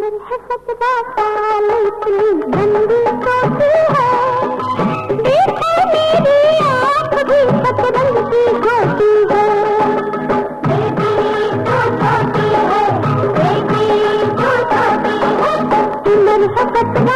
में है फतवा साल इतनी गंदी काफ़ी है देखो मेरी आँख भी पतरंग की गोटी है फतवा